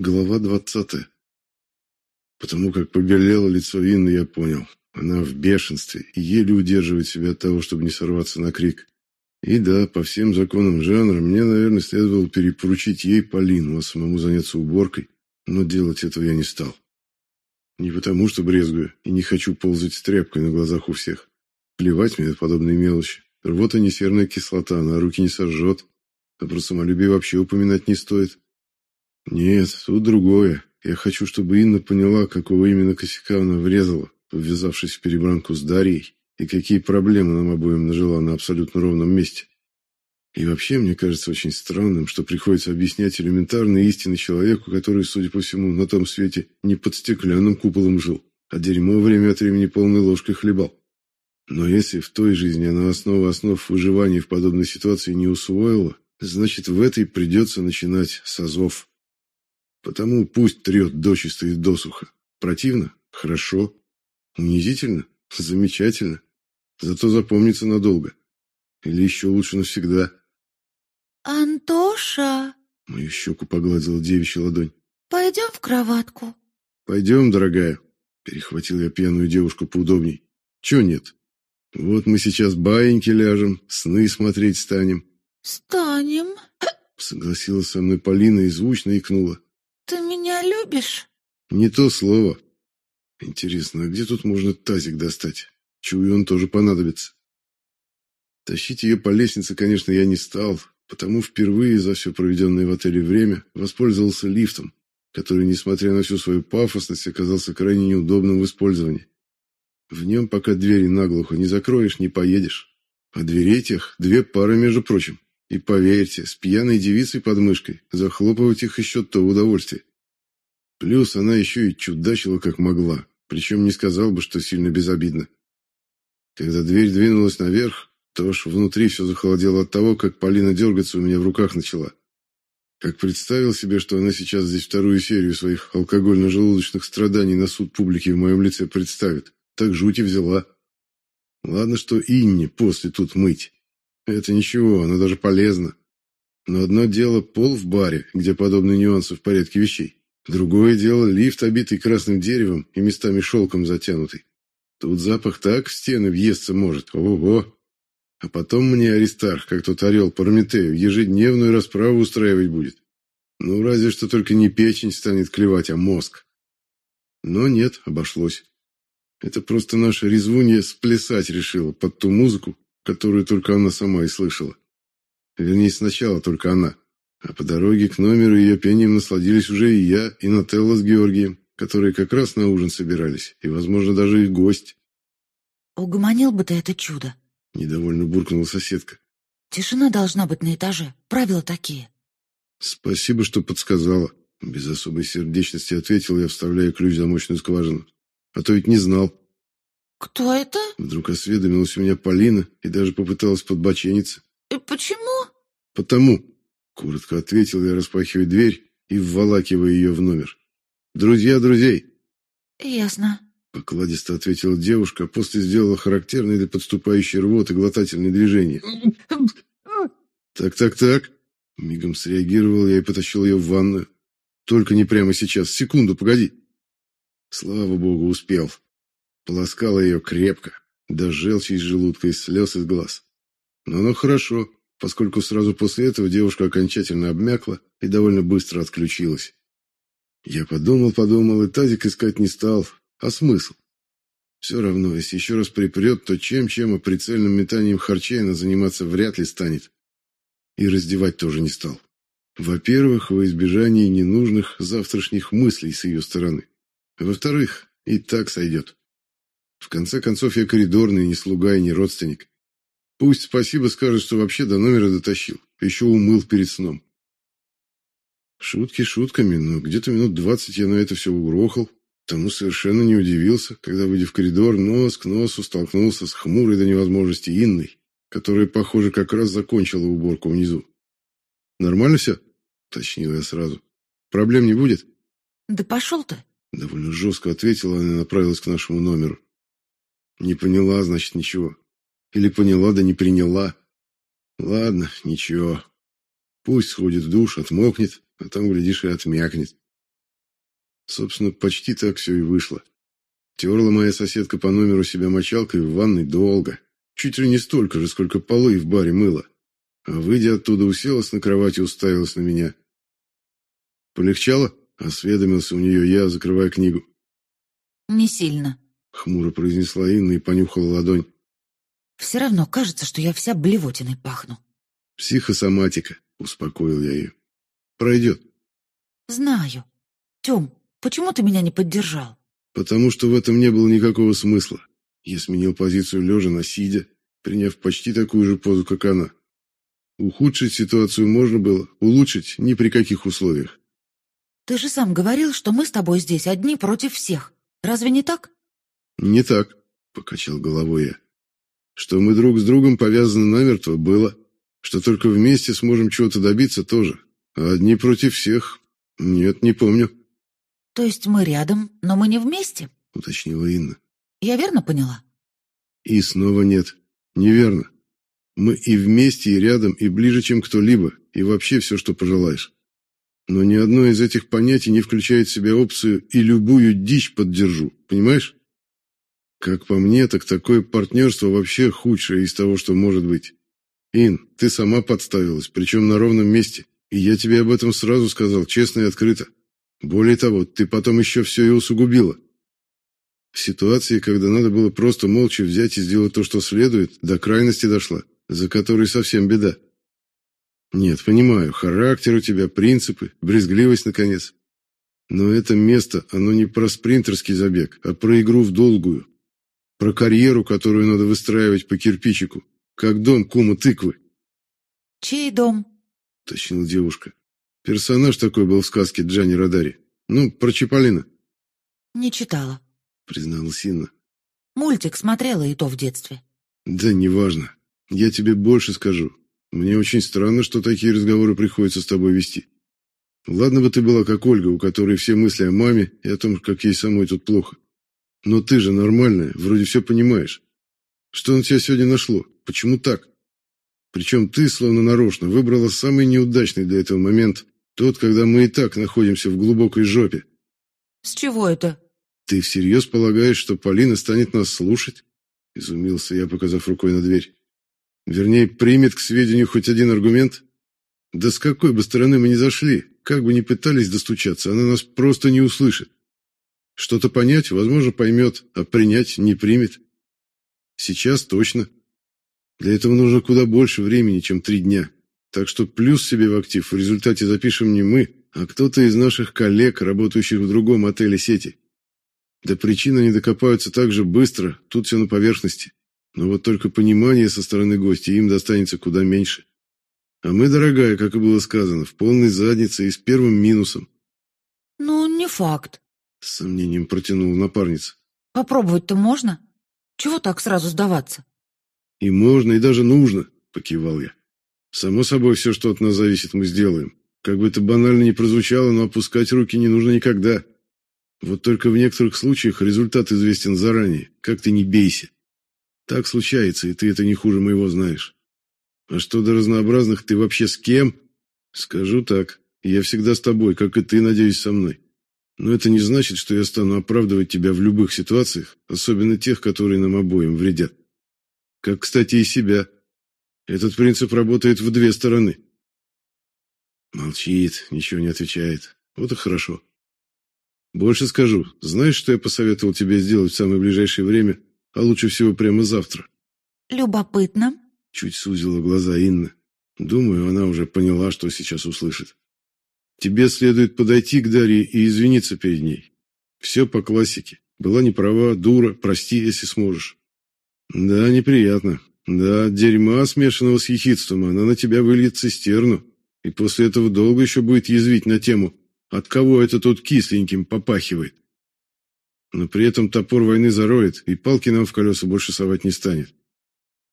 Глава двадцатая. Потому как побелело лицо Инны, я понял. Она в бешенстве и еле удерживает себя от того, чтобы не сорваться на крик. И да, по всем законам жанра, мне, наверное, следовало перепоручить ей Полину, а самому заняться уборкой, но делать этого я не стал. Не потому, что брезгую и не хочу ползать с тряпкой на глазах у всех. Плевать мне на подобные мелочи. Рвота не серная кислота, она руки не сожжет. А про самолюбие вообще упоминать не стоит. Нет, тут другое. Я хочу, чтобы Инна поняла, какого именно косяка она врезала, ввязавшись в перебранку с Дарьей, и какие проблемы нам обоим нажила на абсолютно ровном месте. И вообще, мне кажется очень странным, что приходится объяснять элементарные истины человеку, который, судя по всему, на том свете не под стеклянным куполом жил, а дерьмо время от времени полной ложкой хлебал. Но если в той жизни она основу основ выживания в подобной ситуации не усвоила, значит, в этой придется начинать с азов. Потому пусть трет дочисто и досуха. Противно? Хорошо. Унизительно? Замечательно. Зато запомнится надолго. Или еще лучше навсегда. «Антоша!» Мою щеку погладила девичья ладонь. «Пойдем в кроватку?» «Пойдем, дорогая». Перехватил я пьяную девушку поудобней. «Чего нет? Вот мы сейчас баиньки ляжем, сны смотреть станем». «Станем», — согласилась со мной Полина и звучно икнула. «Ты меня любишь?» «Не то слово. Интересно, а где тут можно тазик достать? Чую, он тоже понадобится». Тащить ее по лестнице, конечно, я не стал, потому впервые за все проведенное в отеле время воспользовался лифтом, который, несмотря на всю свою пафосность, оказался крайне неудобным в использовании. В нем пока двери наглухо не закроешь, не поедешь. А дверей тех две пары, между прочим. И поверьте, с пьяной девицей под мышкой захлопывать их еще то удовольствие. Плюс она еще и чудачила как могла, причем не сказал бы, что сильно безобидно. Когда дверь двинулась наверх, то ж внутри все захолодело от того, как Полина дергаться у меня в руках начала. Как представил себе, что она сейчас здесь вторую серию своих алкогольно-желудочных страданий на суд публики в моем лице представит, так жуть и взяла. Ладно, что Инне после тут мыть. Это ничего, она даже полезна. Но одно дело пол в баре, где подобные нюансы в порядке вещей. Другое дело лифт, обитый красным деревом и местами шелком затянутый. Тут запах так в стены въесться может. Ого! А потом мне Аристарх, как тот орел Прометею, ежедневную расправу устраивать будет. Ну, разве что только не печень станет клевать, а мозг. Но нет, обошлось. Это просто наша резвунья сплясать решила под ту музыку, которую только она сама и слышала. Вернее, сначала только она. А по дороге к номеру ее пением насладились уже и я, и Нателла с Георгием, которые как раз на ужин собирались, и, возможно, даже и гость. «Угомонил бы ты это чудо», Недовольно буркнула соседка. Тишина должна быть на этаже. Правила такие. Спасибо, что подсказала. Без особой сердечности ответил я, вставляя ключ в замочную скважину. А то ведь не знал. Кто это? Вдруг осведомилась у меня Полина и даже попыталась подбочениться. И почему? Потому. Коротко ответил я, распахивая дверь и вволакивая ее в номер. Друзья друзей. Ясно. Покладисто ответила девушка, а после сделала характерные для подступающей рвоты глотательные движения. «Так-так-так». Мигом среагировал я и потащил ее в ванную. «Только не прямо сейчас. Секунду, погоди». Слава богу, успел. Полоскала ее крепко, до желчи из желудка и слез из глаз. Но оно хорошо, поскольку сразу после этого девушка окончательно обмякла и довольно быстро отключилась. Я подумал-подумал и тазик искать не стал, а смысл? Все равно, если еще раз припрет, то чем-чем, а прицельным метанием харчей она заниматься вряд ли станет. И раздевать тоже не стал. Во-первых, во избежание ненужных завтрашних мыслей с ее стороны. Во-вторых, и так сойдет. В конце концов, я коридорный, не слуга и не родственник. Пусть спасибо скажет, что вообще до номера дотащил, еще умыл перед сном. Шутки шутками, но где-то минут двадцать я на это все угрохал, Тому совершенно не удивился, когда, выйдя в коридор, нос к носу столкнулся с хмурой до невозможности Инной, которая, похоже, как раз закончила уборку внизу. «Нормально все?» — уточнил я сразу. «Проблем не будет?» «Да пошел ты!» — довольно жестко ответила она и направилась к нашему номеру. «Не поняла, значит, ничего. Или поняла, да не приняла. Ладно, ничего. Пусть сходит в душ, отмокнет, а там, глядишь, и отмякнет. Собственно, почти так все и вышло. Терла моя соседка по номеру себя мочалкой в ванной долго. Чуть ли не столько же, сколько полы в баре мыла. А выйдя оттуда, уселась на кровати и уставилась на меня. «Полегчало?» — осведомился у нее я, закрывая книгу. Не сильно. Хмуро произнесла Инна и понюхала ладонь. Все равно кажется, что я вся блевотиной пахну. «Психосоматика», — успокоил я ее. «Пройдет». Знаю. Тем, почему ты меня не поддержал? Потому что в этом не было никакого смысла. Я сменил позицию лежа на сидя, приняв почти такую же позу, как она. Ухудшить ситуацию можно было, улучшить ни при каких условиях. Ты же сам говорил, что мы с тобой здесь одни против всех. Разве не так? Не так, покачал головой я. Что мы друг с другом повязаны намертво было, что только вместе сможем чего-то добиться тоже. А одни против всех? Нет, не помню. То есть мы рядом, но мы не вместе? уточнила Инна. Я верно поняла? И снова нет. Неверно. Мы и вместе, и рядом, и ближе, чем кто-либо, и вообще все, что пожелаешь. Но ни одно из этих понятий не включает в себя опцию «и любую дичь поддержу», понимаешь? Как по мне, так такое партнерство вообще худшее из того, что может быть. Ин, ты сама подставилась, причем на ровном месте, и я тебе об этом сразу сказал, честно и открыто. Более того, ты потом еще все и усугубила. В ситуации, когда надо было просто молча взять и сделать то, что следует, до крайности дошла, за которой совсем беда. Нет, понимаю, характер у тебя, принципы, брезгливость, наконец. Но это место, оно не про спринтерский забег, а про игру в долгую. Про карьеру, которую надо выстраивать по кирпичику, как дом кума тыквы. «Чей дом?» — точнила девушка. Персонаж такой был в сказке Джани Радари. Ну, про Чиполлино. «Не читала», — призналась Инна. «Мультик смотрела и то в детстве». «Да неважно. Я тебе больше скажу. Мне очень странно, что такие разговоры приходится с тобой вести. Ладно бы ты была как Ольга, у которой все мысли о маме и о том, как ей самой тут плохо. Но ты же нормальная, вроде все понимаешь. Что на тебя сегодня нашло? Почему так? Причем ты, словно нарочно, выбрала самый неудачный для этого момент, тот, когда мы и так находимся в глубокой жопе. С чего это? Ты всерьез полагаешь, что Полина станет нас слушать? Изумился я, показав рукой на дверь. Вернее, примет к сведению хоть один аргумент? Да с какой бы стороны мы ни зашли, как бы ни пытались достучаться, она нас просто не услышит. Что-то понять, возможно, поймет, а принять не примет. Сейчас точно. Для этого нужно куда больше времени, чем три дня. Так что плюс себе в актив в результате запишем не мы, а кто-то из наших коллег, работающих в другом отеле сети. До причины не докопаются так же быстро, тут все на поверхности. Но вот только понимание со стороны гостя им достанется куда меньше. А мы, дорогая, как и было сказано, в полной заднице и с первым минусом. Ну, не факт. С сомнением протянула напарница. Попробовать-то можно? Чего так сразу сдаваться? И можно, и даже нужно, покивал я. Само собой, все, что от нас зависит, мы сделаем. Как бы это банально ни прозвучало, но опускать руки не нужно никогда. Вот только в некоторых случаях результат известен заранее, как ты не бейся. Так случается, и ты это не хуже моего знаешь. А что до разнообразных, ты вообще с кем? Скажу так, я всегда с тобой, как и ты, надеюсь, со мной. Но это не значит, что я стану оправдывать тебя в любых ситуациях, особенно тех, которые нам обоим вредят. Как, кстати, и себя. Этот принцип работает в две стороны. Молчит, ничего не отвечает. Вот и хорошо. Больше скажу. Знаешь, что я посоветовал тебе сделать в самое ближайшее время, а лучше всего прямо завтра. Любопытно. Чуть сузила глаза Инна. Думаю, она уже поняла, что сейчас услышит. Тебе следует подойти к Дарье и извиниться перед ней. Все по классике. Была не права, дура, прости, если сможешь. Да, неприятно. Да, дерьма, смешанного с ехидством, она на тебя выльет цистерну. И после этого долго еще будет язвить на тему, от кого это тут кисленьким попахивает. Но при этом топор войны зароет, и палки нам в колеса больше совать не станет.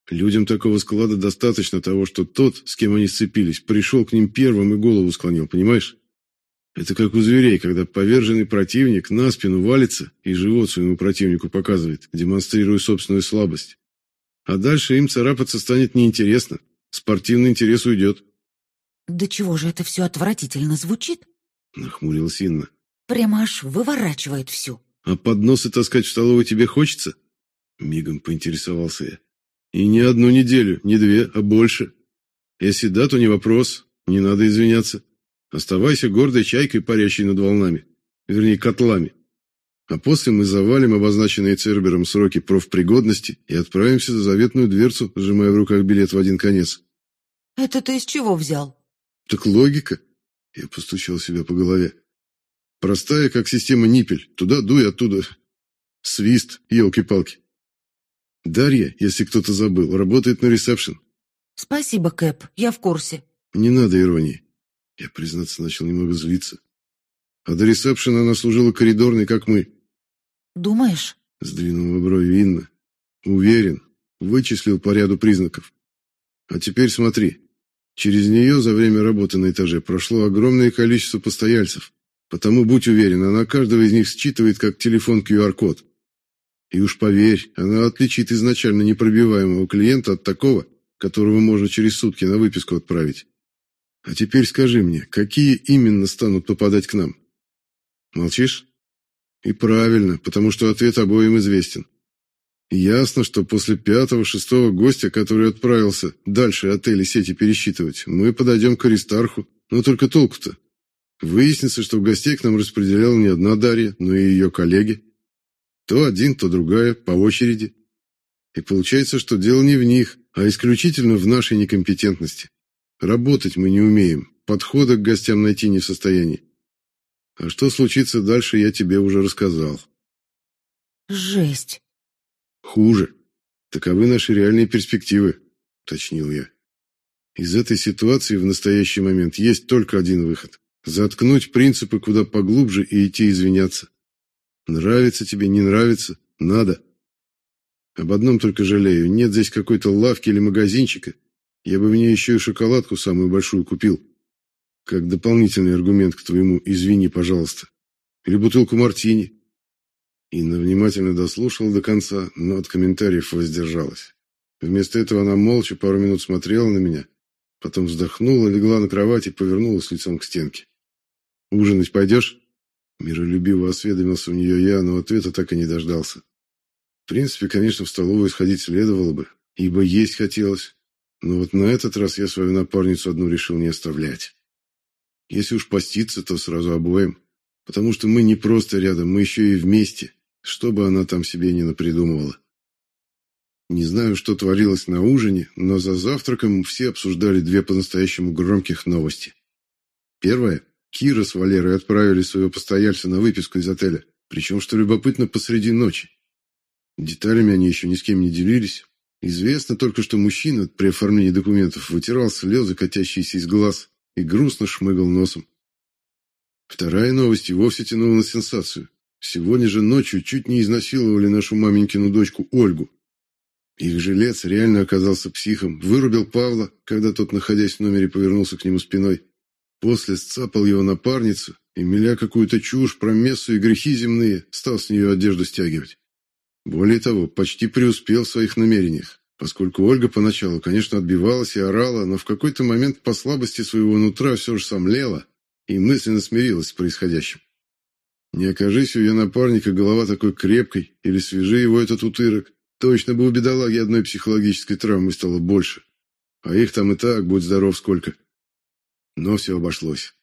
Людям такого склада достаточно того, что тот, с кем они сцепились, пришел к ним первым и голову склонил, понимаешь? Это как у зверей, когда поверженный противник на спину валится и живот своему противнику показывает, демонстрируя собственную слабость. А дальше им царапаться станет неинтересно. Спортивный интерес уйдет. Да чего же это все отвратительно звучит? Нахмурилась Инна. Прямо аж выворачивает всю. А подносы таскать в столовую тебе хочется? Мигом поинтересовался я. И не одну неделю, не две, а больше. Если да, то не вопрос, не надо извиняться. Оставайся гордой чайкой, парящей над волнами. Вернее, котлами. А после мы завалим обозначенные Цербером сроки профпригодности и отправимся за заветную дверцу, сжимая в руках билет в один конец. Это ты из чего взял? Так логика. Я постучал себя по голове. Простая, как система ниппель. Туда дуй, оттуда. Свист, елки-палки. Дарья, если кто-то забыл, работает на ресепшн. Спасибо, Кэп, я в курсе. Не надо иронии. Я, признаться, начал немного злиться. А до ресепшена она служила коридорной, как мы. Думаешь? Сдвинула брови Инна. Уверен. Вычислил по ряду признаков. А теперь смотри. Через нее за время работы на этаже прошло огромное количество постояльцев. Потому будь уверен, она каждого из них считывает как телефон QR-код. И уж поверь, она отличит изначально непробиваемого клиента от такого, которого можно через сутки на выписку отправить. А теперь скажи мне, какие именно станут попадать к нам? Молчишь? И правильно, потому что ответ обоим известен. Ясно, что после пятого-шестого гостя, который отправился дальше отели сети пересчитывать, мы подойдем к Аристарху, но только толку-то. Выяснится, что гостей к нам распределяла не одна Дарья, но и ее коллеги. То один, то другая, по очереди. И получается, что дело не в них, а исключительно в нашей некомпетентности. Работать мы не умеем, подхода к гостям найти не в состоянии. А что случится дальше, я тебе уже рассказал. Жесть. Хуже. Таковы наши реальные перспективы, уточнил я. Из этой ситуации в настоящий момент есть только один выход. Заткнуть принципы куда поглубже и идти извиняться. Нравится тебе, не нравится, надо. Об одном только жалею, нет здесь какой-то лавки или магазинчика. Я бы в ней еще и шоколадку самую большую купил. Как дополнительный аргумент к твоему «извини, пожалуйста». Или бутылку мартини. Инна внимательно дослушала до конца, но от комментариев воздержалась. Вместо этого она молча пару минут смотрела на меня, потом вздохнула, легла на кровать и повернулась лицом к стенке. «Ужинать пойдешь?» Миролюбиво осведомился у нее я, но ответа так и не дождался. В принципе, конечно, в столовую сходить следовало бы, ибо есть хотелось. Но вот на этот раз я свою напарницу одну решил не оставлять. Если уж поститься, то сразу обоим. Потому что мы не просто рядом, мы еще и вместе, что бы она там себе не напридумывала. Не знаю, что творилось на ужине, но за завтраком все обсуждали две по-настоящему громких новости. Первая Кира с Валерой отправили своего постояльца на выписку из отеля, причем, что любопытно, посреди ночи. Деталями они еще ни с кем не делились. Известно только, что мужчина при оформлении документов вытирал слезы, катящиеся из глаз, и грустно шмыгал носом. Вторая новость и вовсе тянула на сенсацию. Сегодня же ночью чуть не изнасиловали нашу маменькину дочку Ольгу. Их жилец реально оказался психом, вырубил Павла, когда тот, находясь в номере, повернулся к нему спиной. После сцапал его напарницу и, миля какую-то чушь про мессу и грехи земные, стал с нее одежду стягивать. Более того, почти преуспел в своих намерениях, поскольку Ольга поначалу, конечно, отбивалась и орала, но в какой-то момент по слабости своего нутра все же сомлела и мысленно смирилась с происходящим. Не окажись у ее напарника голова такой крепкой или свежи его этот утырок, точно бы у бедолаги одной психологической травмы стало больше. А их там и так, будь здоров, сколько. Но все обошлось.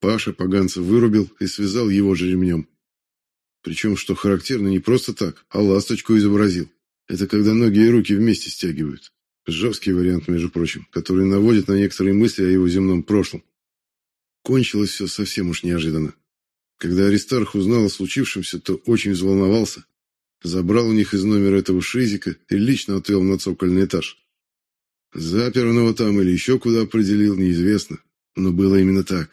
Паша поганца вырубил и связал его же ремнем. Причем, что характерно, не просто так, а ласточку изобразил. Это когда ноги и руки вместе стягивают. Жесткий вариант, между прочим, который наводит на некоторые мысли о его земном прошлом. Кончилось все совсем уж неожиданно. Когда Аристарх узнал о случившемся, то очень взволновался. Забрал у них из номера этого шизика и лично отвел на цокольный этаж. Заперного там или еще куда определил, неизвестно. Но было именно так.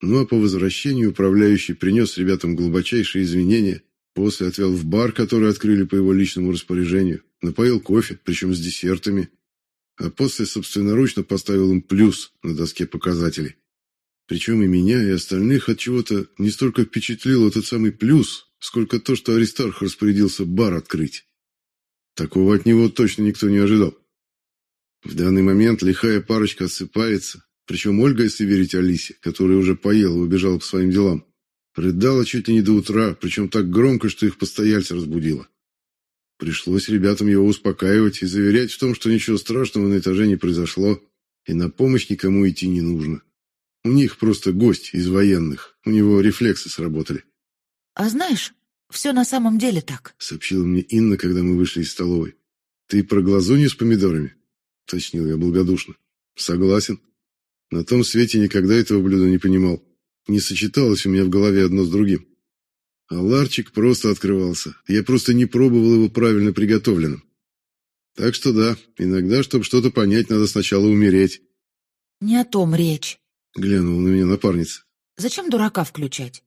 Ну а по возвращению управляющий принес ребятам глубочайшие извинения, после отвел в бар, который открыли по его личному распоряжению, напоил кофе, причем с десертами, а после собственноручно поставил им плюс на доске показателей. Причем и меня, и остальных от чего-то не столько впечатлил этот самый плюс, сколько то, что Аристарх распорядился бар открыть. Такого от него точно никто не ожидал. В данный момент лихая парочка отсыпается, причем Ольга, если верить Алисе, которая уже поела и убежала по своим делам, Рыдала чуть ли не до утра, причем так громко, что их постояльца разбудила. Пришлось ребятам его успокаивать и заверять в том, что ничего страшного на этаже не произошло, и на помощь никому идти не нужно. У них просто гость из военных, у него рефлексы сработали. «А знаешь, все на самом деле так», — сообщила мне Инна, когда мы вышли из столовой. «Ты про глазунью с помидорами?» — уточнил я благодушно. «Согласен. На том свете никогда этого блюда не понимал. Не сочеталось у меня в голове одно с другим. А ларчик просто открывался. Я просто не пробовал его правильно приготовленным. Так что да, иногда, чтобы что-то понять, надо сначала умереть. Не о том речь. Глянула на меня напарница. Зачем дурака включать?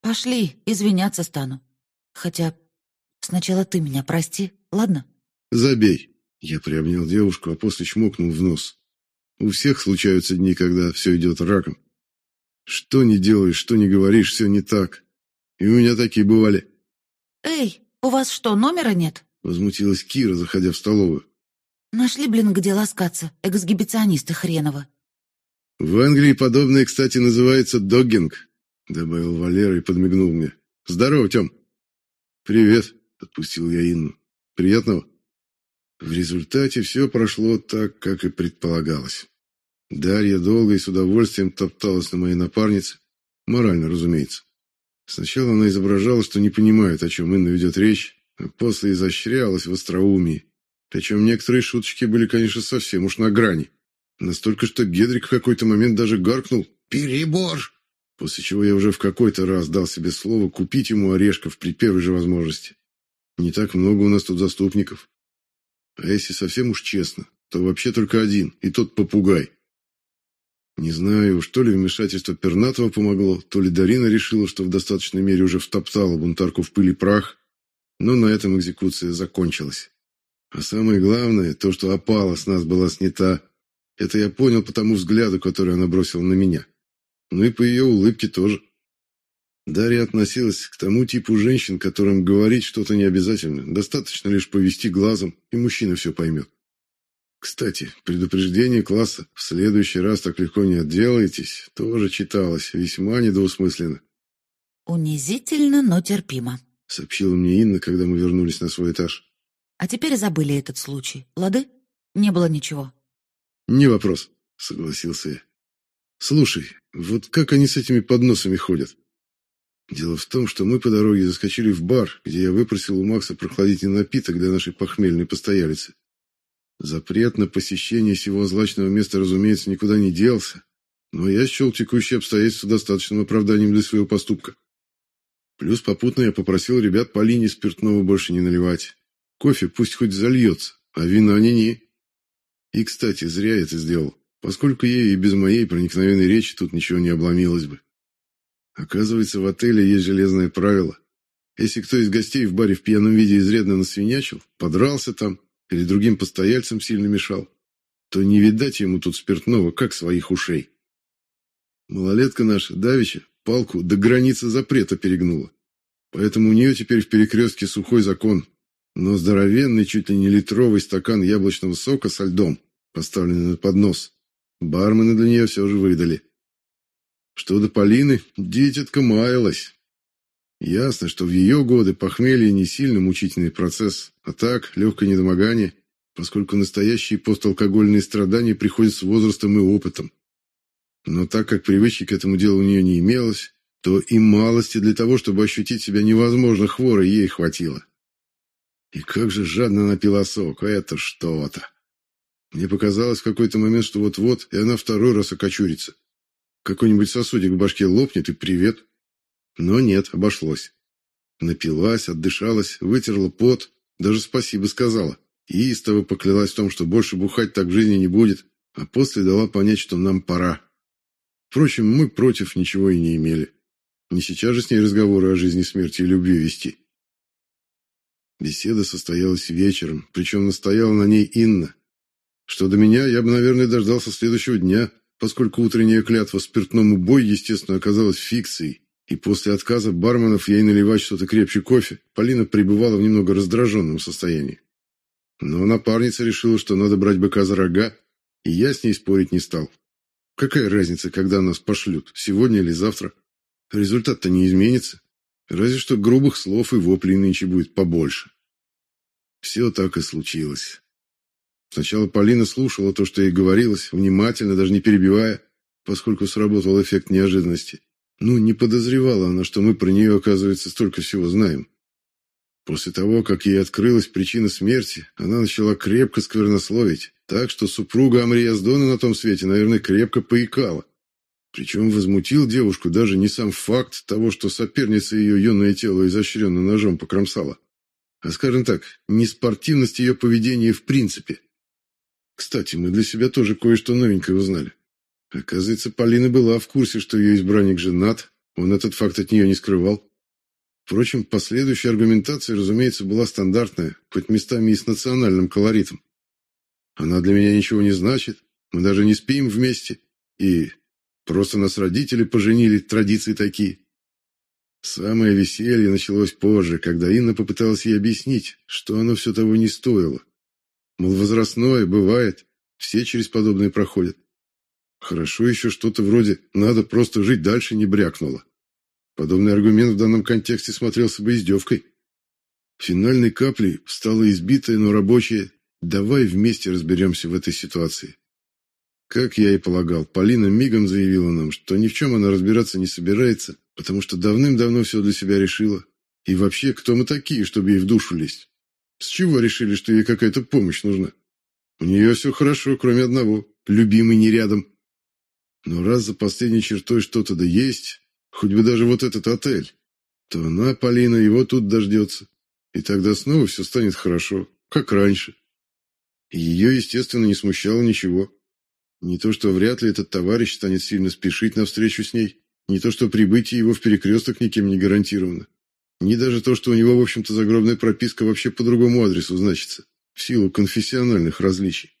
Пошли, извиняться стану. Хотя сначала ты меня прости, ладно? Забей. Я приобнял девушку, а после чмокнул в нос. У всех случаются дни, когда все идет раком. Что не делаешь, что не говоришь, все не так. И у меня такие бывали. Эй, у вас что, номера нет? Возмутилась Кира, заходя в столовую. Нашли, блин, где ласкаться, эксгибиционисты хреново. В Англии подобное, кстати, называется доггинг, добавил Валера и подмигнул мне. Здорово, Тём. Привет, отпустил я Инну. Приятного. В результате все прошло так, как и предполагалось. Дарья долго и с удовольствием топталась на моей напарнице, морально, разумеется. Сначала она изображала, что не понимает, о чем Инна ведет речь, а после изощрялась в остроумии. Причем некоторые шуточки были, конечно, совсем уж на грани. Настолько, что Гедрик в какой-то момент даже гаркнул «Перебор!», после чего я уже в какой-то раз дал себе слово купить ему орешков при первой же возможности. Не так много у нас тут заступников. А если совсем уж честно, то вообще только один, и тот попугай. Не знаю, что ли вмешательство Пернатова помогло, то ли Дарина решила, что в достаточной мере уже втоптала бунтарку в пыль и прах, но на этом экзекуция закончилась. А самое главное, то, что опала с нас была снята, это я понял по тому взгляду, который она бросила на меня. Ну и по ее улыбке тоже. Дарья относилась к тому типу женщин, которым говорить что-то не обязательно, достаточно лишь повести глазом, и мужчина все поймет. Кстати, предупреждение класса «в следующий раз так легко не отделаетесь» тоже читалось весьма недвусмысленно. «Унизительно, но терпимо», — сообщила мне Инна, когда мы вернулись на свой этаж. «А теперь забыли этот случай, лады? Не было ничего». «Не вопрос», — согласился я. «Слушай, вот как они с этими подносами ходят?» Дело в том, что мы по дороге заскочили в бар, где я выпросил у Макса прохладительный напиток для нашей похмельной постоялицы. Запрет на посещение сего злачного места, разумеется, никуда не делся, но я счел текущие обстоятельства достаточным оправданием для своего поступка. Плюс попутно я попросил ребят по линии спиртного больше не наливать. Кофе пусть хоть зальется, а вина не-не. И, кстати, зря я это сделал, поскольку ей и без моей проникновенной речи тут ничего не обломилось бы. Оказывается, в отеле есть железное правило. Если кто из гостей в баре в пьяном виде изрядно насвинячил, подрался там, или другим постояльцам сильно мешал, то не видать ему тут спиртного, как своих ушей. Малолетка наша, Давича, палку до границы запрета перегнула. Поэтому у нее теперь в перекрестке сухой закон, но здоровенный, чуть ли не литровый стакан яблочного сока со льдом, поставленный на поднос, бармены для нее все же выдали. Что до Полины, дитятка маялась, Ясно, что в ее годы похмелье не сильно мучительный процесс, а так, легкое недомогание, поскольку настоящие посталкогольные страдания приходят с возрастом и опытом. Но так как привычки к этому делу у нее не имелось, то и малости для того, чтобы ощутить себя невозможно хворой, ей хватило. И как же жадно напила сок, это что-то. Мне показалось в какой-то момент, что вот-вот, и она второй раз окочурится. Какой-нибудь сосудик в башке лопнет, и привет. Но нет, обошлось. Напилась, отдышалась, вытерла пот, даже спасибо сказала. И истово поклялась в том, что больше бухать так в жизни не будет, а после дала понять, что нам пора. Впрочем, мы против ничего и не имели. Не сейчас же с ней разговоры о жизни, смерти и любви вести. Беседа состоялась вечером, причем настояла на ней Инна. Что до меня, я бы, наверное, дождался следующего дня, поскольку утренняя клятва спиртному бой, естественно, оказалась фикцией. И после отказа барменов ей наливать что-то крепче кофе, Полина пребывала в немного раздраженном состоянии. Но напарница решила, что надо брать быка за рога, и я с ней спорить не стал. Какая разница, когда нас пошлют, сегодня или завтра? результат-то не изменится. Разве что грубых слов и воплей нынче будет побольше. Все так и случилось. Сначала Полина слушала то, что ей говорилось, внимательно, даже не перебивая, поскольку сработал эффект неожиданности. Ну, не подозревала она, что мы про нее, оказывается, столько всего знаем. После того, как ей открылась причина смерти, она начала крепко сквернословить, так что супруга Амрияздона на том свете, наверное, крепко поикала. Причем возмутил девушку даже не сам факт того, что соперница ее юное тело изощренно ножом покромсала, а, скажем так, неспортивность ее поведения в принципе. Кстати, мы для себя тоже кое-что новенькое узнали. Оказывается, Полина была в курсе, что ее избранник женат, он этот факт от нее не скрывал. Впрочем, последующая аргументация, разумеется, была стандартная, хоть местами и с национальным колоритом. Она для меня ничего не значит, мы даже не спим вместе, и просто нас родители поженили, традиции такие. Самое веселье началось позже, когда Инна попыталась ей объяснить, что оно все того не стоило. Мол, возрастное, бывает, все через подобное проходят. Хорошо еще что-то вроде «надо просто жить дальше» не брякнуло. Подобный аргумент в данном контексте смотрелся бы издевкой. Финальной каплей стала избитая, но рабочая «давай вместе разберемся в этой ситуации». Как я и полагал, Полина мигом заявила нам, что ни в чем она разбираться не собирается, потому что давным-давно все для себя решила. И вообще, кто мы такие, чтобы ей в душу лезть? С чего решили, что ей какая-то помощь нужна? У нее все хорошо, кроме одного. Любимый не рядом. Но раз за последней чертой что-то да есть, хоть бы даже вот этот отель, то она, Полина, его тут дождется. И тогда снова все станет хорошо, как раньше. Ее, естественно, не смущало ничего. Не то, что вряд ли этот товарищ станет сильно спешить навстречу с ней, не то, что прибытие его в перекресток никем не гарантировано, не даже то, что у него, в общем-то, загробная прописка вообще по другому адресу значится, в силу конфессиональных различий.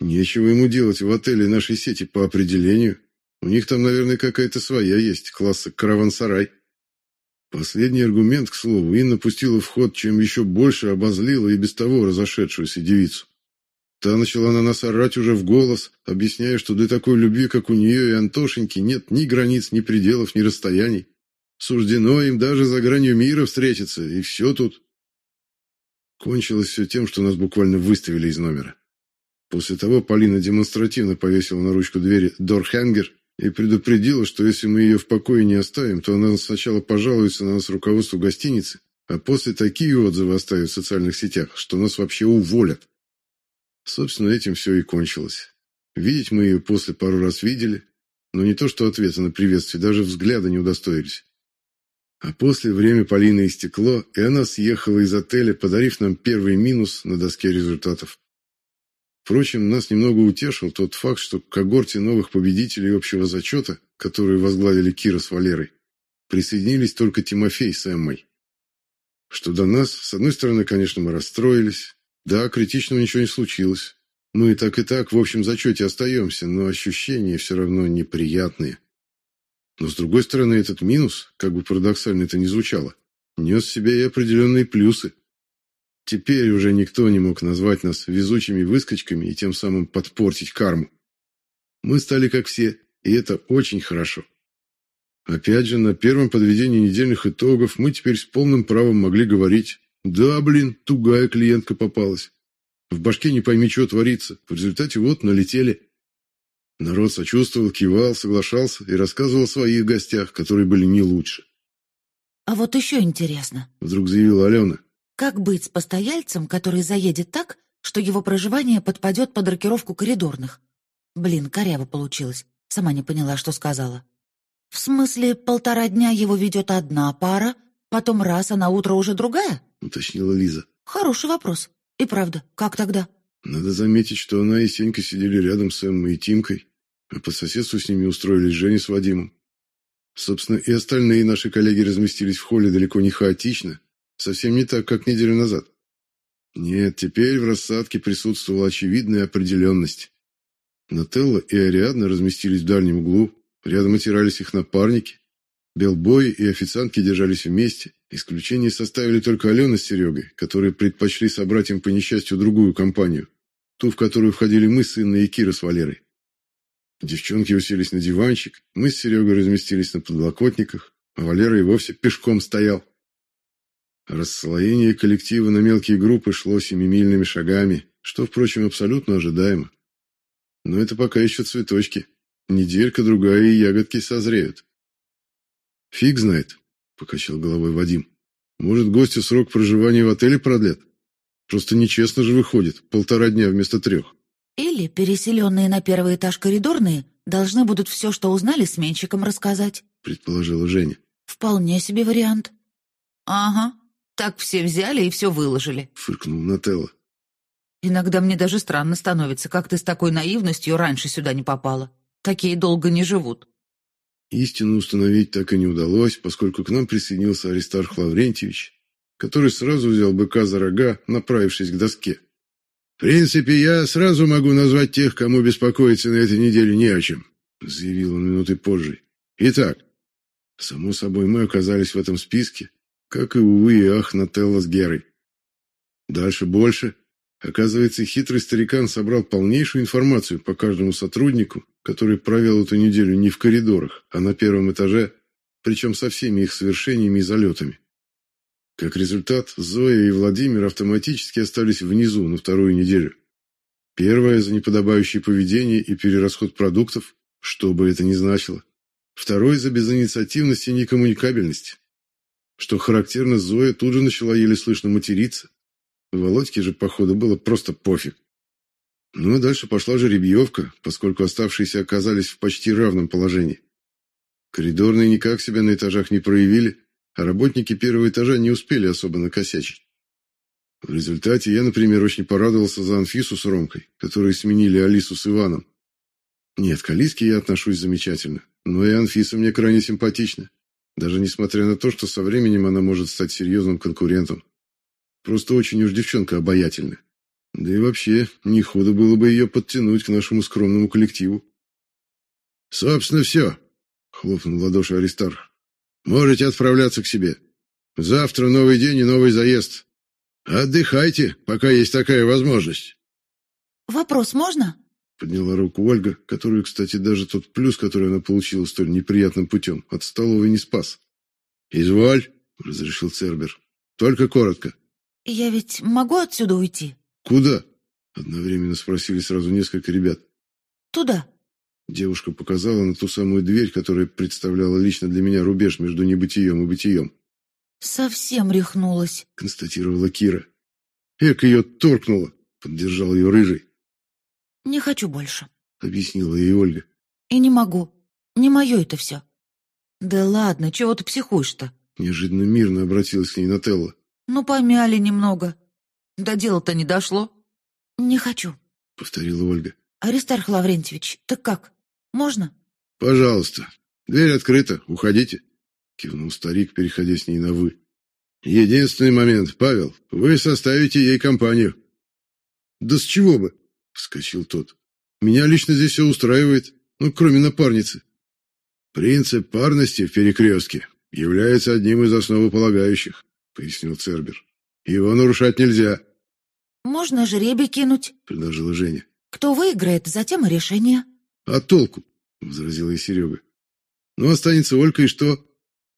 Нечего ему делать в отеле нашей сети по определению, у них там, наверное, какая-то своя есть, класса караван-сарай. Последний аргумент, к слову, Инна пустила в ход, чем еще больше обозлила и без того разошедшуюся девицу. Та начала на нас орать уже в голос, объясняя, что для такой любви, как у нее и Антошеньки, нет ни границ, ни пределов, ни расстояний. Суждено им даже за гранью мира встретиться, и все тут. Кончилось все тем, что нас буквально выставили из номера. После того Полина демонстративно повесила на ручку двери дорхенгер и предупредила, что если мы ее в покое не оставим, то она сначала пожалуется на нас руководству гостиницы, а после такие отзывы оставит в социальных сетях, что нас вообще уволят. Собственно, этим все и кончилось. Видеть мы ее после пару раз видели, но не то что ответа на приветствие, даже взгляда не удостоились. А после время Полины истекло, и она съехала из отеля, подарив нам первый минус на доске результатов. Впрочем, нас немного утешил тот факт, что к когорте новых победителей общего зачета, которые возглавили Кира с Валерой, присоединились только Тимофей с Эммой. Что до нас, с одной стороны, конечно, мы расстроились. Да, критичного ничего не случилось. Мы и так и так в общем зачете остаемся, но ощущения все равно неприятные. Но с другой стороны, этот минус, как бы парадоксально это ни звучало, нес в себе и определенные плюсы. Теперь уже никто не мог назвать нас везучими выскочками и тем самым подпортить карму. Мы стали как все, и это очень хорошо. Опять же, на первом подведении недельных итогов мы теперь с полным правом могли говорить «Да, блин, тугая клиентка попалась». В башке не пойми, что творится. В результате вот налетели. Народ сочувствовал, кивал, соглашался и рассказывал о своих гостях, которые были не лучше. «А вот еще интересно», — вдруг заявила Алена. Как быть с постояльцем, который заедет так, что его проживание подпадет под рокировку коридорных? Блин, коряво получилось. Сама не поняла, что сказала. В смысле, полтора дня его ведет одна пара, потом раз, а на утро уже другая? Уточнила Лиза. Хороший вопрос. И правда, как тогда? Надо заметить, что она и Сенька сидели рядом с Эммой и Тимкой, а по соседству с ними устроились Женя с Вадимом. Собственно, и остальные наши коллеги разместились в холле далеко не хаотично, Совсем не так, как неделю назад. Нет, теперь в рассадке присутствовала очевидная определенность. Нателла и Ариадна разместились в дальнем углу, рядом отирались их напарники. Белбой и официантки держались вместе. Исключение составили только Алена с Серегой, которые предпочли собрать им по несчастью другую компанию, ту, в которую входили мы с Инной и Кира с Валерой. Девчонки уселись на диванчик, мы с Серегой разместились на подлокотниках, а Валера и вовсе пешком стоял. Расслоение коллектива на мелкие группы шло семимильными шагами, что, впрочем, абсолютно ожидаемо. Но это пока еще цветочки. Неделька-другая и ягодки созреют. Фиг знает, покачал головой Вадим. Может, гостю срок проживания в отеле продлят? Просто нечестно же выходит, полтора дня вместо трех. Или переселенные на первый этаж коридорные должны будут все, что узнали, сменщикам рассказать, предположила Женя. Вполне себе вариант. Ага, так все взяли и все выложили, фыркнул Нателла. Иногда мне даже странно становится, как ты с такой наивностью раньше сюда не попала. Такие долго не живут. Истину установить так и не удалось, поскольку к нам присоединился Аристарх Лаврентьевич, который сразу взял быка за рога, направившись к доске. «В принципе, я сразу могу назвать тех, кому беспокоиться на этой неделе не о чем», заявил он минуты позже. «Итак, само собой, мы оказались в этом списке, как и, увы и ах, Нателла с Герой. Дальше больше, Оказывается, хитрый старикан собрал полнейшую информацию по каждому сотруднику, который провел эту неделю не в коридорах, а на первом этаже, причем со всеми их совершениями и залетами. Как результат, Зоя и Владимир автоматически остались внизу на вторую неделю. Первое за неподобающее поведение и перерасход продуктов, что бы это ни значило. Второй за безинициативность и некоммуникабельность. Что характерно, Зоя тут же начала еле слышно материться, Володьке же, походу, было просто пофиг. Ну а дальше пошла жеребьевка, поскольку оставшиеся оказались в почти равном положении. Коридорные никак себя на этажах не проявили, работники первого этажа не успели особо накосячить. В результате я, например, очень порадовался за Анфису с Ромкой, которые сменили Алису с Иваном. Нет, к Алиске я отношусь замечательно, но и Анфиса мне крайне симпатична, даже несмотря на то, что со временем она может стать серьезным конкурентом. Просто очень уж девчонка обаятельная. Да и вообще, не худо было бы ее подтянуть к нашему скромному коллективу. «Собственно, все», — хлопнул в ладоши Аристарх. «Можете отправляться к себе. Завтра новый день и новый заезд. Отдыхайте, пока есть такая возможность». «Вопрос можно?» — подняла руку Ольга, которую, кстати, даже тот плюс, который она получила столь неприятным путем, от столовой не спас. «Изволь», — разрешил Цербер. «Только коротко». «Я ведь могу отсюда уйти?» «Куда?» — одновременно спросили сразу несколько ребят. «Туда». Девушка показала на ту самую дверь, которая представляла лично для меня рубеж между небытием и бытием. «Совсем рехнулась», — констатировала Кира. «Эк, ее торкнуло», — поддержал ее рыжий. «Не хочу больше», — объяснила ей Ольга. «И не могу. Не мое это все». «Да ладно, чего ты психуешь-то?» Неожиданно мирно обратилась к ней Нателла. Ну, помяли немного. До дела-то не дошло. Не хочу, повторила Ольга. Аристарх Лаврентьевич, так как? Можно? Пожалуйста. Дверь открыта, уходите, кивнул старик, переходя с ней на вы. Единственный момент, Павел, вы составите ей компанию. Да с чего бы? вскочил тот. Меня лично здесь все устраивает, ну, кроме напарницы. Принцип парности в перекрестке является одним из основополагающих пояснил Цербер. Его нарушать нельзя. Можно жребий кинуть, предложила Женя. Кто выиграет, затем и решение. А толку? возразила и Серега. Ну, останется Олька и что?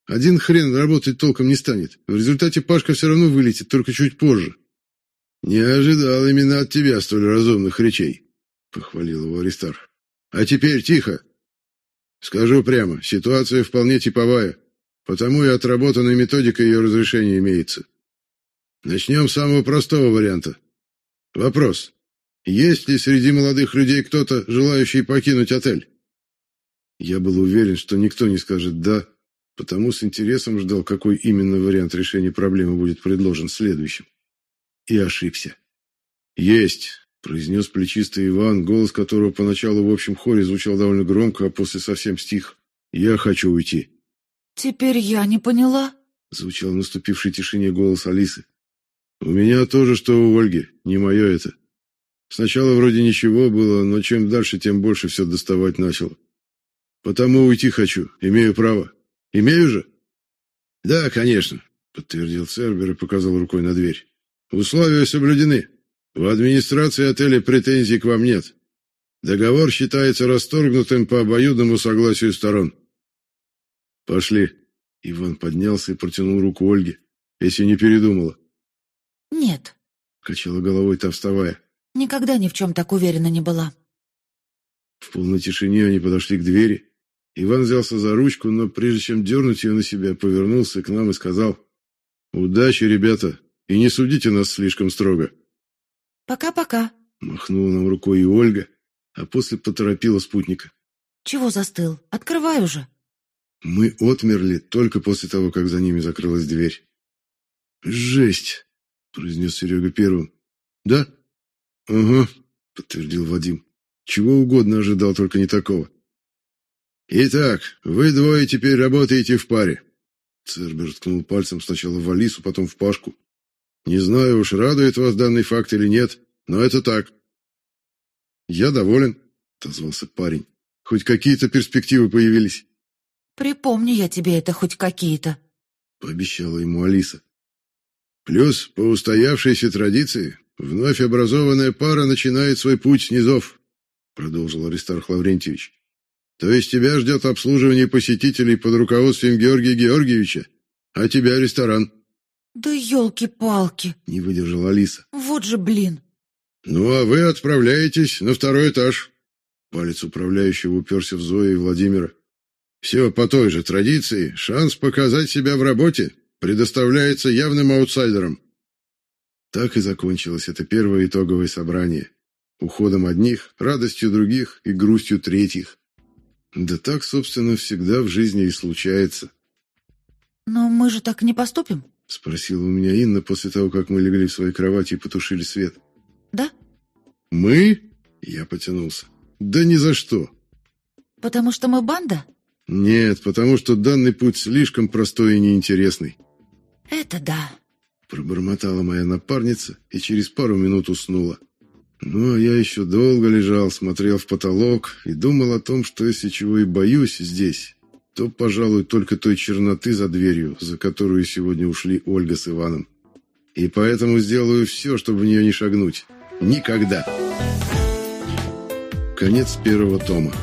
Один хрен работать толком не станет. В результате Пашка все равно вылетит, только чуть позже. Не ожидал именно от тебя столь разумных речей, похвалил его Аристарх. А теперь тихо. Скажу прямо, ситуация вполне типовая. Потому и отработанная методика ее разрешения имеется. Начнем с самого простого варианта. Вопрос. Есть ли среди молодых людей кто-то, желающий покинуть отель? Я был уверен, что никто не скажет «да», потому с интересом ждал, какой именно вариант решения проблемы будет предложен следующим. И ошибся. «Есть», — произнес плечистый Иван, голос которого поначалу в общем хоре звучал довольно громко, а после совсем стих. «Я хочу уйти». «Теперь я не поняла», — звучал в наступившей тишине голос Алисы. «У меня тоже, что у Ольги, не мое это. Сначала вроде ничего было, но чем дальше, тем больше все доставать начало. Потому уйти хочу, имею право. Имею же?» «Да, конечно», — подтвердил Цербер и показал рукой на дверь. «Условия соблюдены. В администрации отеля претензий к вам нет. Договор считается расторгнутым по обоюдному согласию сторон». «Пошли», Иван поднялся и протянул руку Ольге. «Если не передумала». «Нет», — качала головой та, вставая. «Никогда ни в чем так уверена не была». В полной тишине они подошли к двери. Иван взялся за ручку, но прежде чем дернуть ее на себя, повернулся к нам и сказал «Удачи, ребята, и не судите нас слишком строго». «Пока-пока», — махнула нам рукой и Ольга, а после поторопила спутника. «Чего застыл? Открывай уже». Мы отмерли только после того, как за ними закрылась дверь. «Жесть!» — произнес Серега первым. «Да?» «Ага», — подтвердил Вадим. «Чего угодно ожидал, только не такого». «Итак, вы двое теперь работаете в паре». Цербер ткнул пальцем сначала в Алису, потом в Пашку. «Не знаю уж, радует вас данный факт или нет, но это так». «Я доволен», — отозвался парень. «Хоть какие-то перспективы появились». «Припомню я тебе это хоть какие-то», — пообещала ему Алиса. «Плюс, по устоявшейся традиции, вновь образованная пара начинает свой путь с низов», — продолжил Аристарх Лаврентьевич. «То есть тебя ждет обслуживание посетителей под руководством Георгия Георгиевича, а тебя ресторан». «Да елки-палки!» — не выдержала Алиса. «Вот же блин!» «Ну, а вы отправляетесь на второй этаж». Палец управляющего уперся в Зои и Владимира. Все по той же традиции, шанс показать себя в работе предоставляется явным аутсайдерам. Так и закончилось это первое итоговое собрание. Уходом одних, радостью других и грустью третьих. Да так, собственно, всегда в жизни и случается. «Но мы же так не поступим?» — спросила у меня Инна после того, как мы легли в своей кровати и потушили свет. «Да?» «Мы?» — я потянулся. «Да ни за что!» «Потому что мы банда?» Нет, потому что данный путь слишком простой и неинтересный. Это да, пробормотала моя напарница и через пару минут уснула. Ну, а я еще долго лежал, смотрел в потолок и думал о том, что если чего и боюсь здесь, то, пожалуй, только той черноты за дверью, за которую сегодня ушли Ольга с Иваном. И поэтому сделаю все, чтобы в нее не шагнуть. Никогда. Конец первого тома.